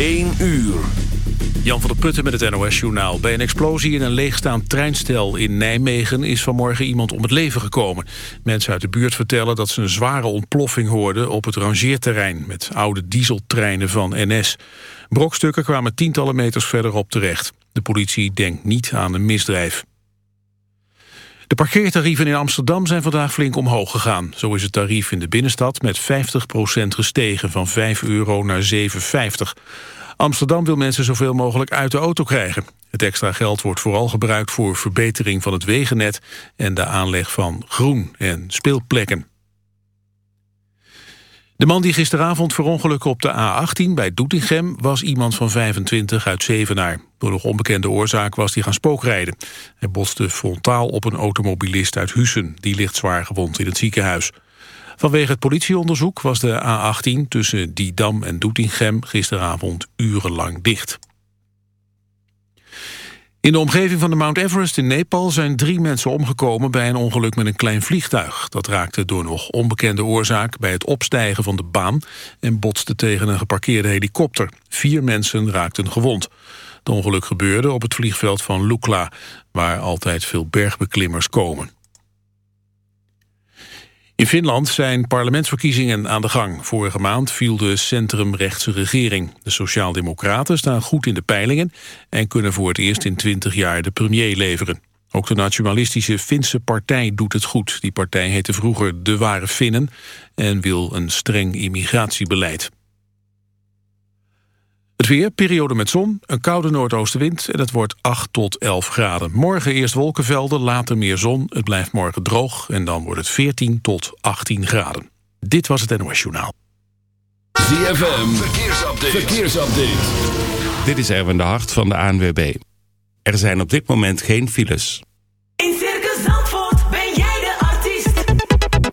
1 uur. Jan van der Putten met het NOS-journaal. Bij een explosie in een leegstaand treinstel in Nijmegen... is vanmorgen iemand om het leven gekomen. Mensen uit de buurt vertellen dat ze een zware ontploffing hoorden... op het rangeerterrein met oude dieseltreinen van NS. Brokstukken kwamen tientallen meters verderop terecht. De politie denkt niet aan een misdrijf. De parkeertarieven in Amsterdam zijn vandaag flink omhoog gegaan. Zo is het tarief in de binnenstad met 50% gestegen... van 5 euro naar 7,50. Amsterdam wil mensen zoveel mogelijk uit de auto krijgen. Het extra geld wordt vooral gebruikt voor verbetering van het wegennet... en de aanleg van groen- en speelplekken. De man die gisteravond verongelukte op de A18 bij Doetinchem... was iemand van 25 uit Zevenaar. Door nog onbekende oorzaak was hij gaan spookrijden. Hij botste frontaal op een automobilist uit Hussen. Die ligt zwaar gewond in het ziekenhuis. Vanwege het politieonderzoek was de A18 tussen Didam en Doetinchem... gisteravond urenlang dicht. In de omgeving van de Mount Everest in Nepal zijn drie mensen omgekomen bij een ongeluk met een klein vliegtuig. Dat raakte door nog onbekende oorzaak bij het opstijgen van de baan en botste tegen een geparkeerde helikopter. Vier mensen raakten gewond. Het ongeluk gebeurde op het vliegveld van Lukla, waar altijd veel bergbeklimmers komen. In Finland zijn parlementsverkiezingen aan de gang. Vorige maand viel de centrumrechtse regering. De Sociaaldemocraten staan goed in de peilingen... en kunnen voor het eerst in 20 jaar de premier leveren. Ook de nationalistische Finse partij doet het goed. Die partij heette vroeger De Ware Finnen... en wil een streng immigratiebeleid. Het weer, periode met zon, een koude noordoostenwind... en het wordt 8 tot 11 graden. Morgen eerst wolkenvelden, later meer zon. Het blijft morgen droog en dan wordt het 14 tot 18 graden. Dit was het NOS Journaal. ZFM, verkeersupdate. verkeersupdate. Dit is Erwin de Hart van de ANWB. Er zijn op dit moment geen files.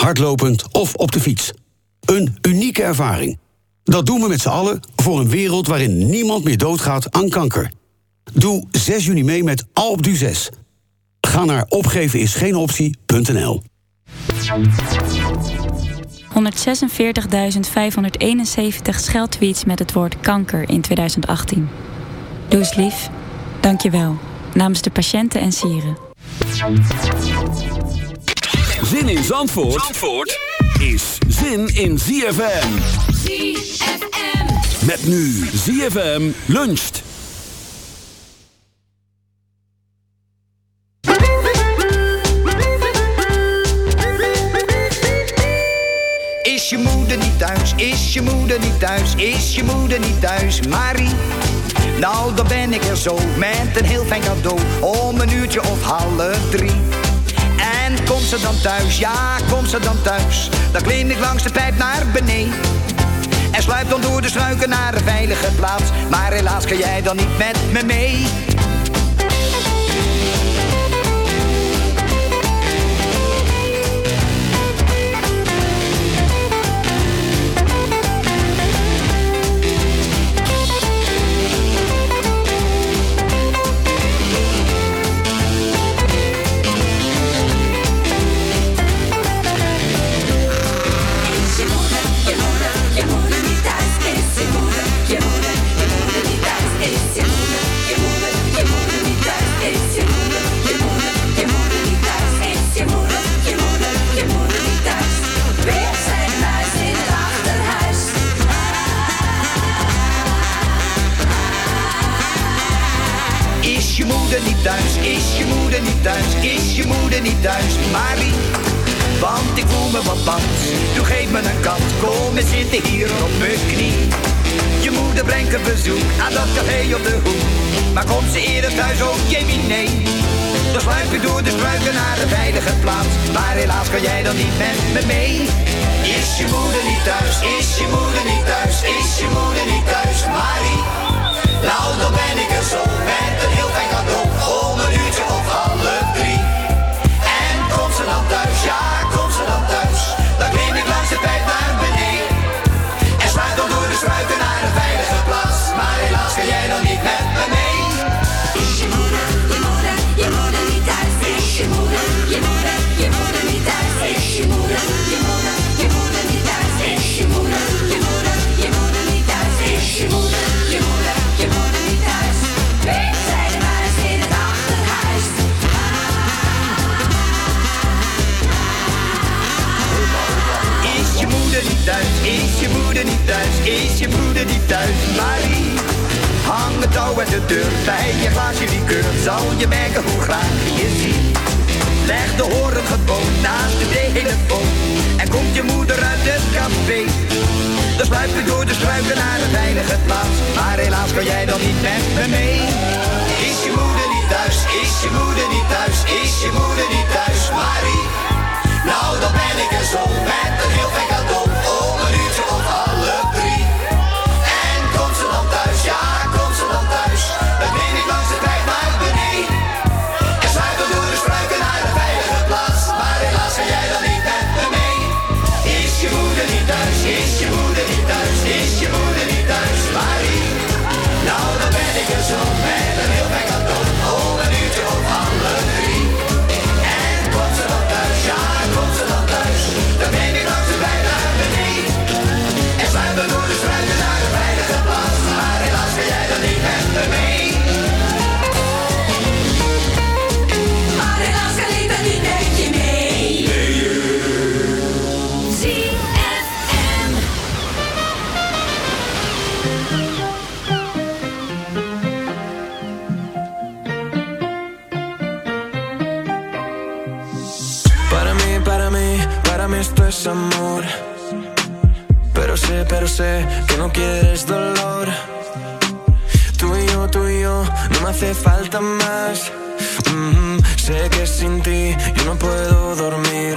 hardlopend of op de fiets. Een unieke ervaring. Dat doen we met z'n allen voor een wereld waarin niemand meer doodgaat aan kanker. Doe 6 juni mee met Alpe d'Huez. Ga naar opgevenisgeenoptie.nl 146.571 scheldtweets met het woord kanker in 2018. Doe eens lief. Dank je wel. Namens de patiënten en sieren. Zin in Zandvoort, Zandvoort is zin in ZFM. ZFM. Met nu ZFM luncht. Is je moeder niet thuis? Is je moeder niet thuis? Is je moeder niet thuis? Marie? Nou, dan ben ik er zo met een heel fijn cadeau om een uurtje uurtje of half drie. En komt ze dan thuis, ja, komt ze dan thuis. Dan klim ik langs de pijp naar beneden. En sluip dan door de struiken naar een veilige plaats. Maar helaas kan jij dan niet met me mee. Thuis? Marie, want ik voel me wat bang. Doe geef me een kant, kom en zitten hier op mijn knie. Je moeder brengt een bezoek aan dat café op de hoek. Maar komt ze eerder thuis, oh Jamie, nee. Dan sluip ik door de struiken naar een veilige plaats. Maar helaas kan jij dan niet met me mee. Is je moeder niet thuis? Is je moeder niet thuis? Is je moeder niet thuis? Marie, nou dan ben ik er zo met een heel fijn cadeau. Om een uurtje of half drie. Thuis? Ja, komt ze dan thuis? Is je moeder niet thuis? Marie, hang het touw uit de deur bij je glaasje likeur. Zal je merken hoe graag je ziet. Leg de horen gewoon naast de telefoon. En komt je moeder uit het café. Dan sluip je door de struiken naar een veilige plaats. Maar helaas kan jij dan niet met me mee. Is je moeder niet thuis? Is je moeder quieres dolor. Tú y yo, tú y yo, no me hace falta más. Mhm, sé que sin ti yo no puedo dormir.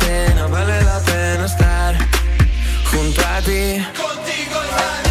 junto. Contigo y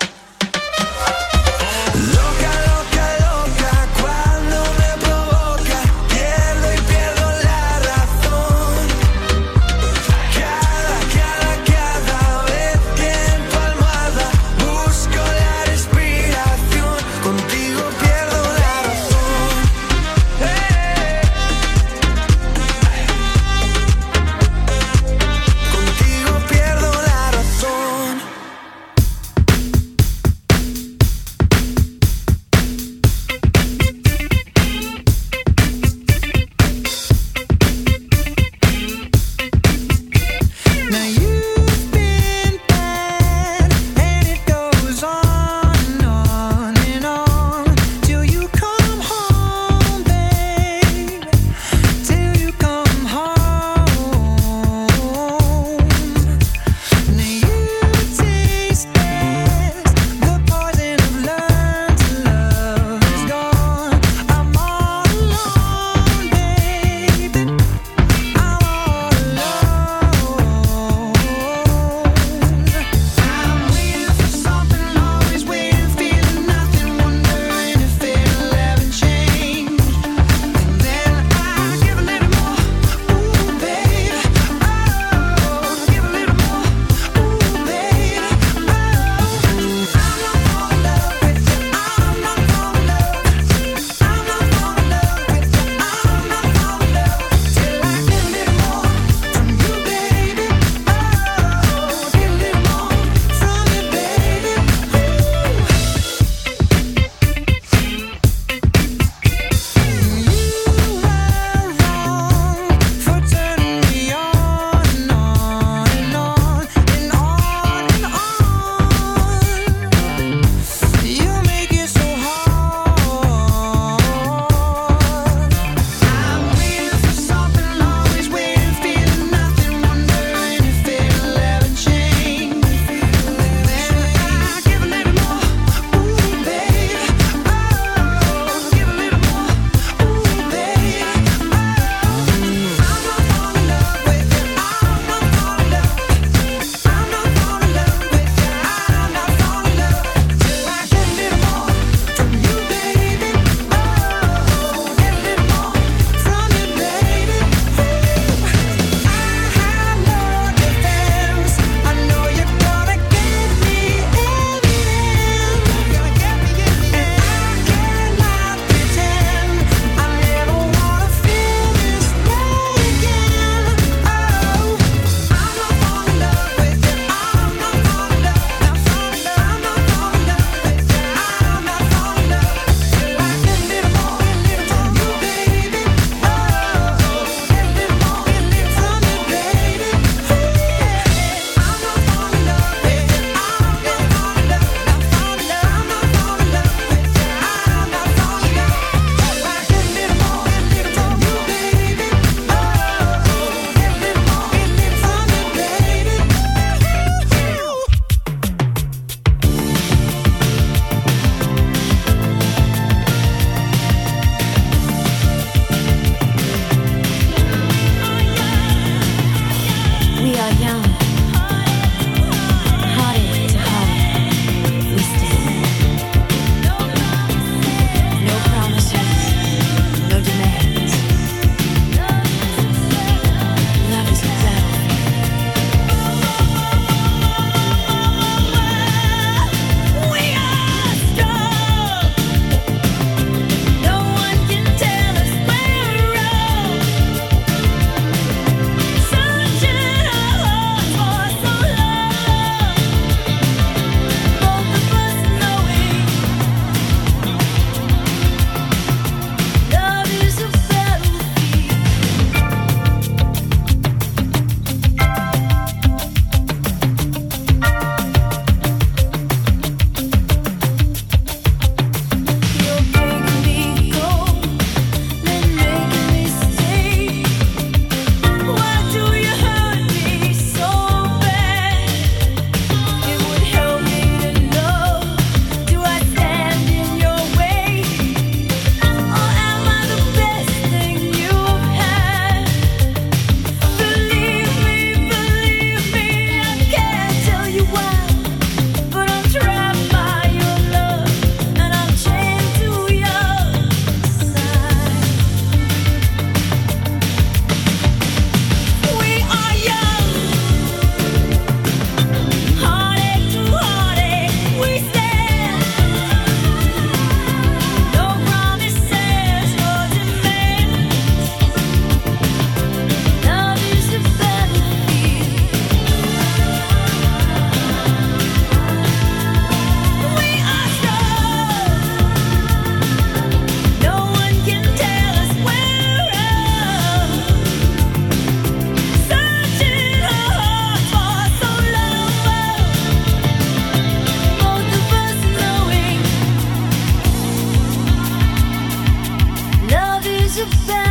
your back.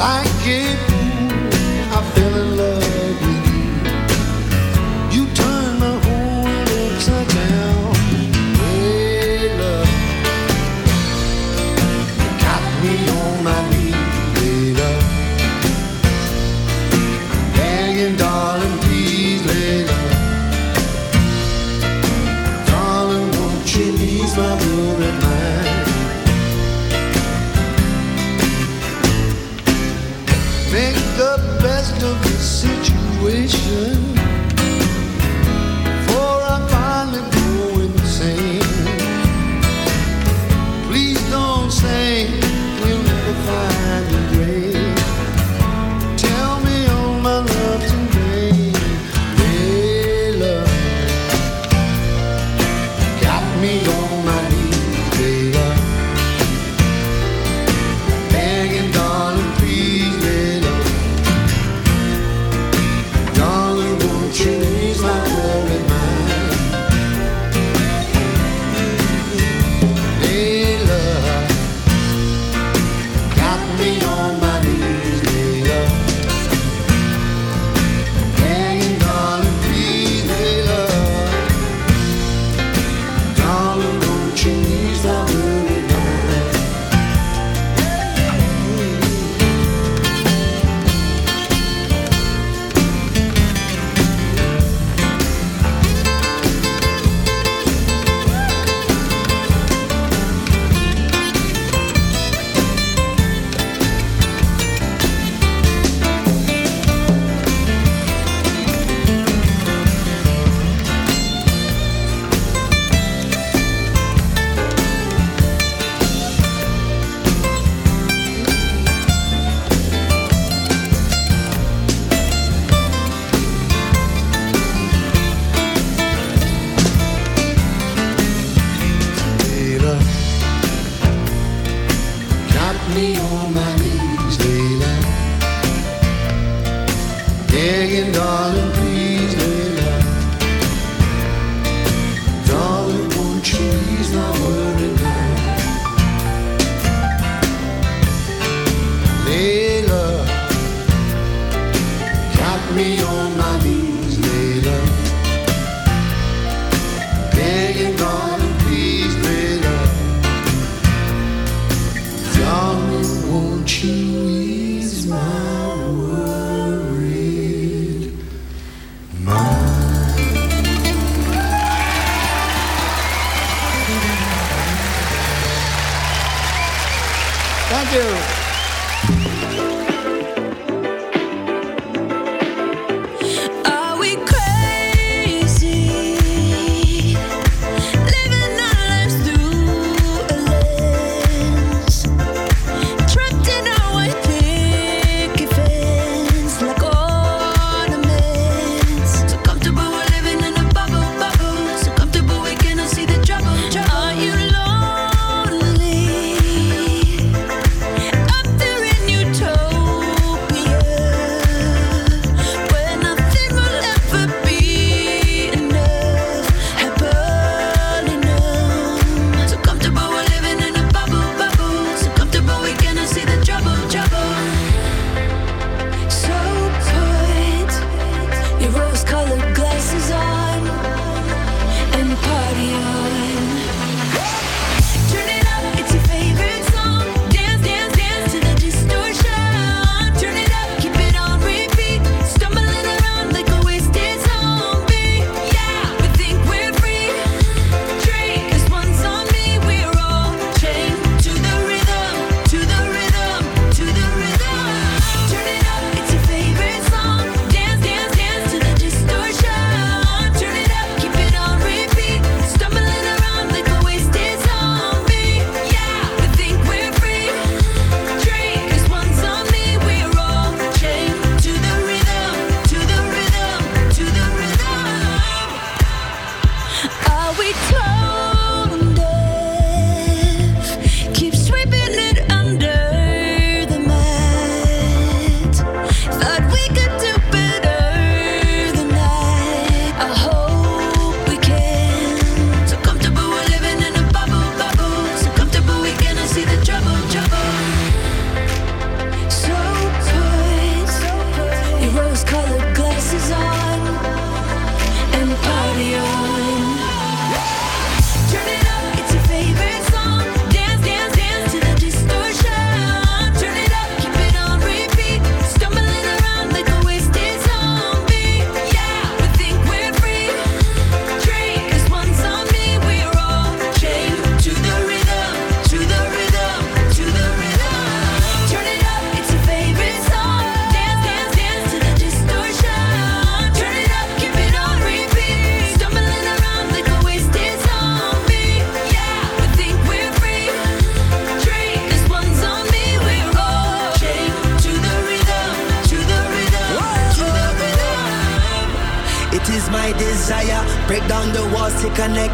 like it.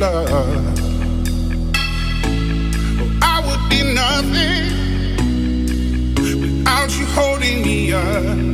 love. I would be nothing without you holding me up.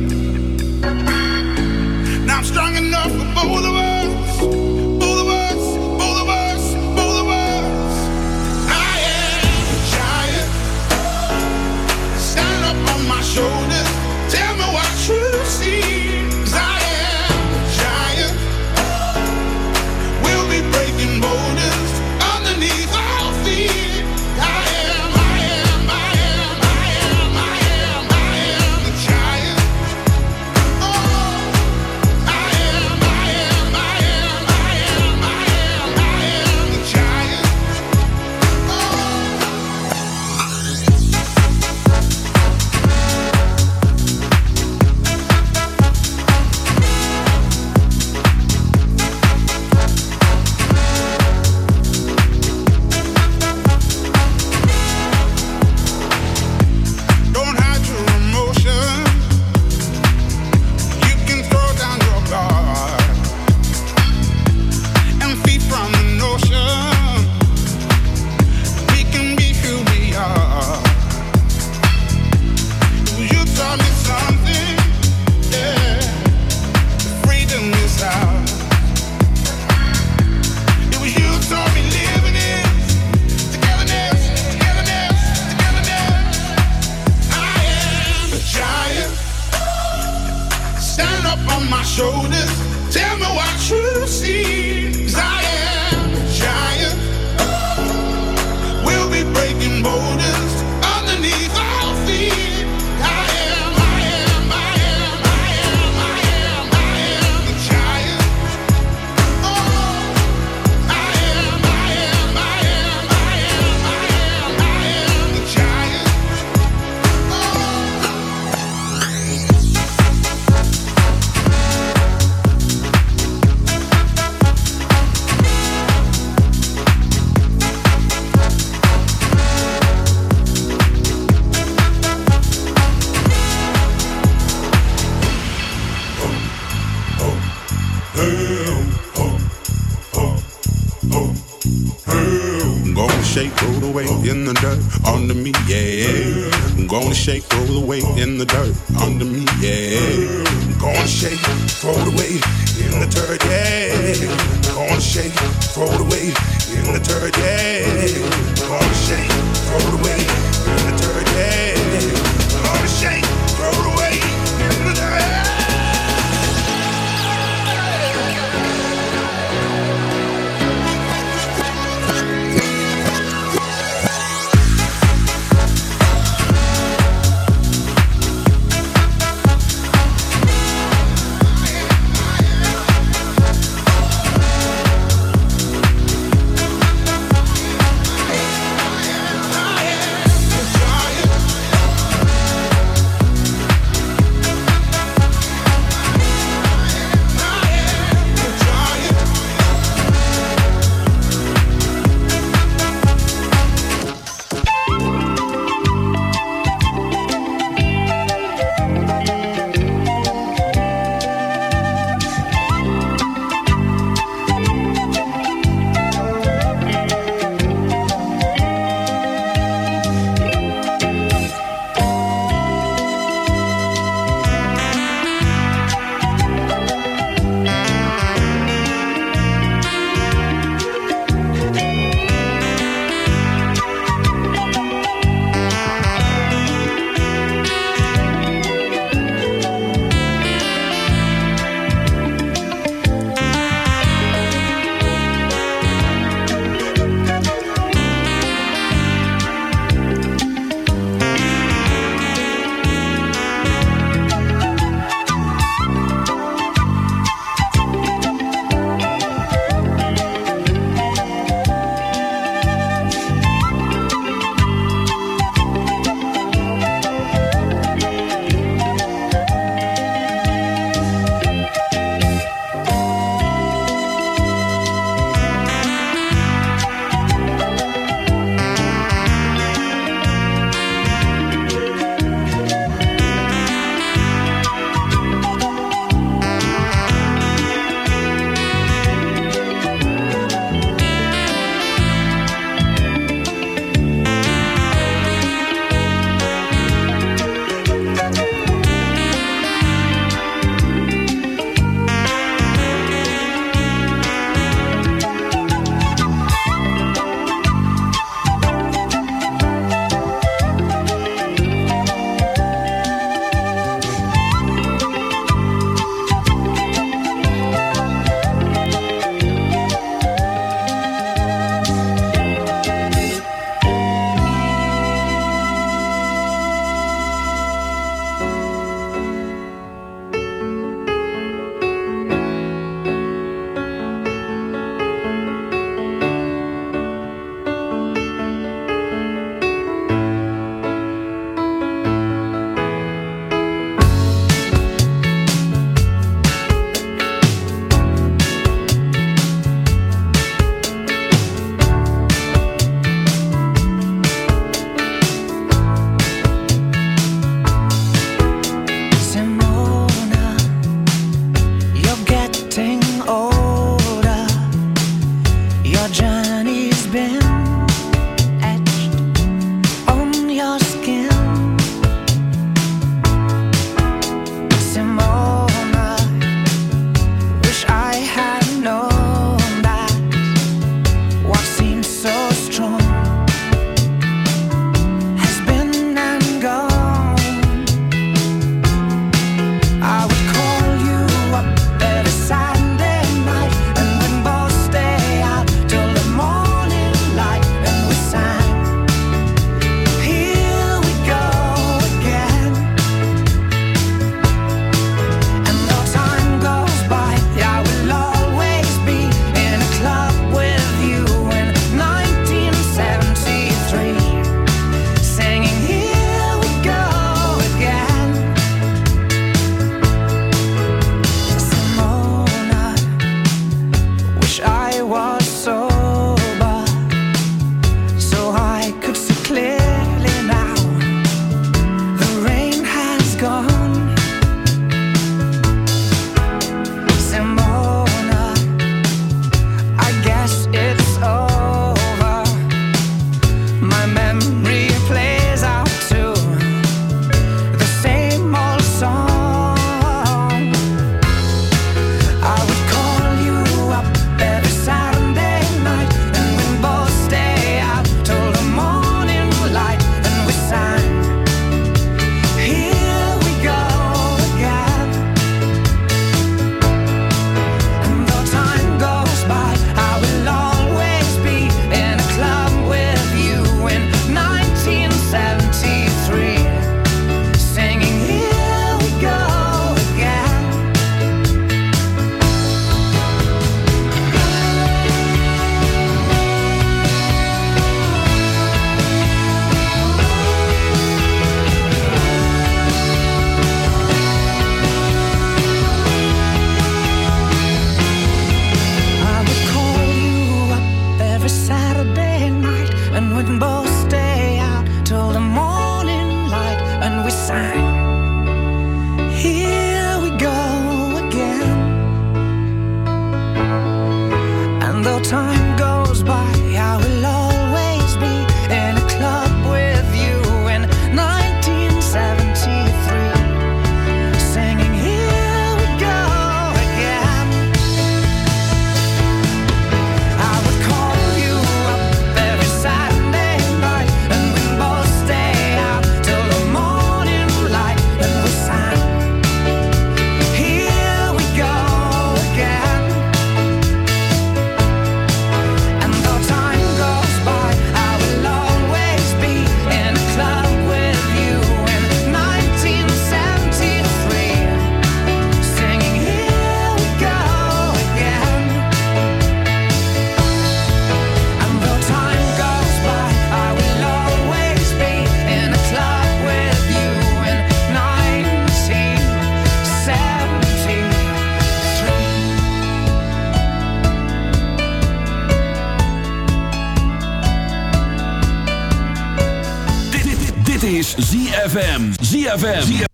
ZFM. ZFM.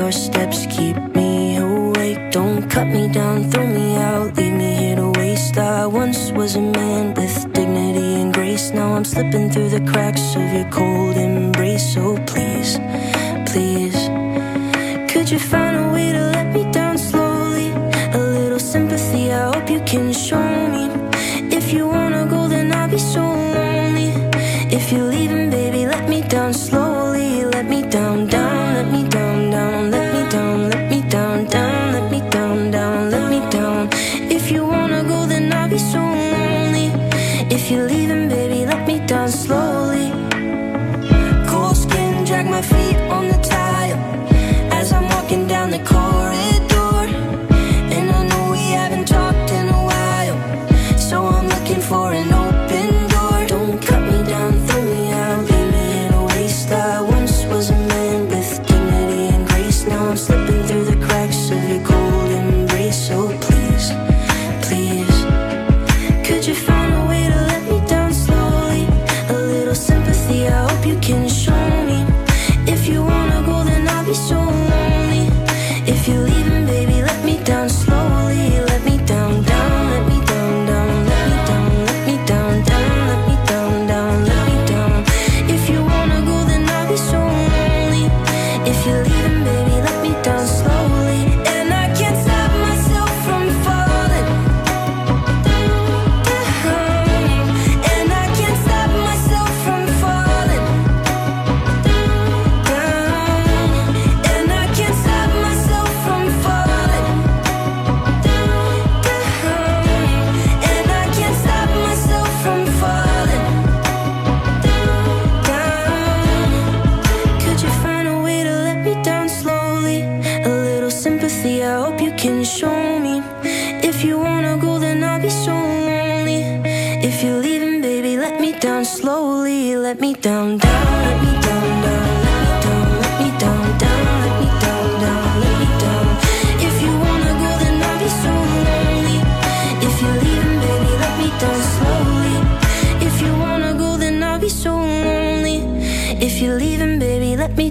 your steps keep me awake. Don't cut me down, throw me out, leave me here to waste. I once was a man with dignity and grace. Now I'm slipping through the cracks of your cold embrace. So please, please, could you find a way to let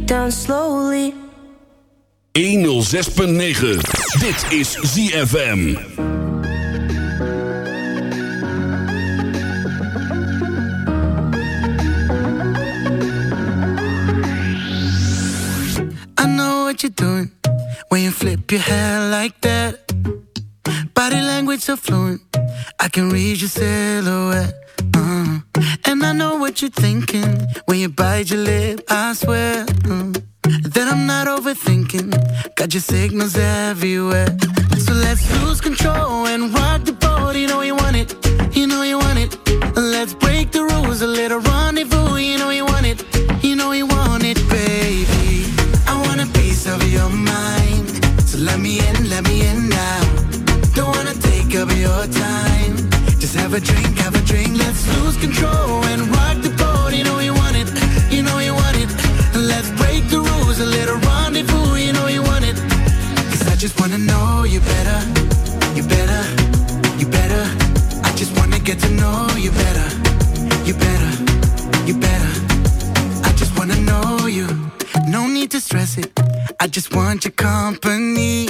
down slowly. E 106.9. Dit is ZFM. want your company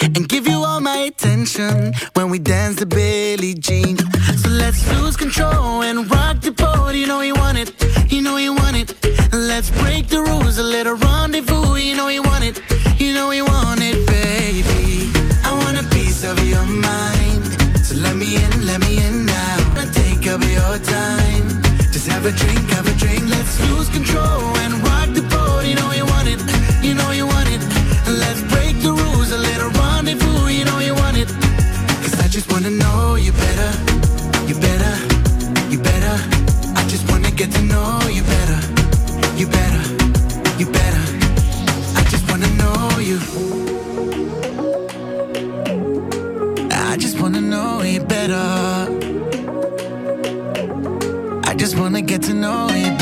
and give you all my attention when we dance the Billie Jean. So let's lose control and rock the boat. You know you want it, you know you want it. Let's break the rules, a little rendezvous. You know you want it, you know you want it, baby. I want a piece of your mind, so let me in, let me in now. I take up your time. Just have a drink, have a drink. Let's lose control and rock the boat. You know you want me, fool, you know you want it. Cause I just wanna know you better, you better, you better. I just wanna get to know you better, you better, you better. I just wanna know you. I just wanna know you better. I just wanna get to know you better.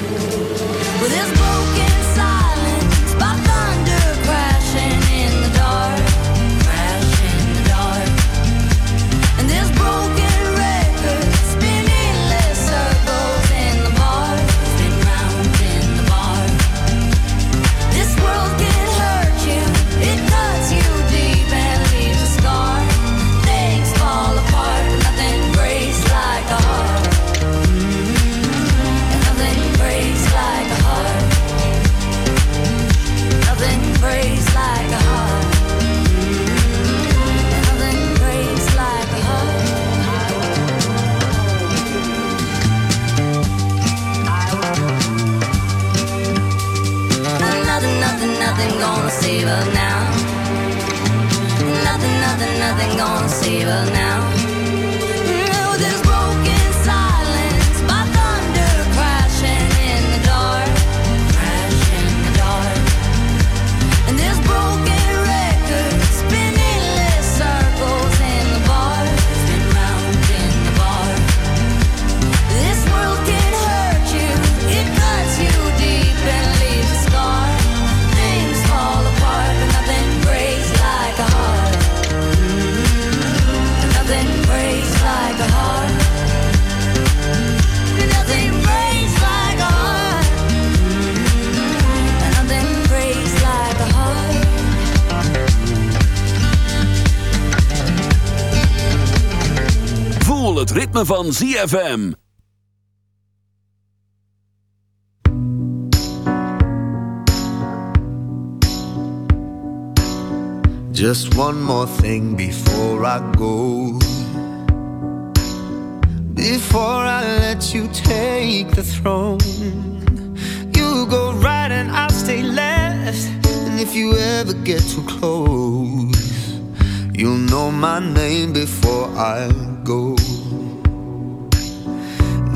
gonna save her now. het ritme van ZFM. Just one more thing before I go. Before I let you take the throne, you go right and I'll stay left. And if you ever get too close, you'll know my name before I go.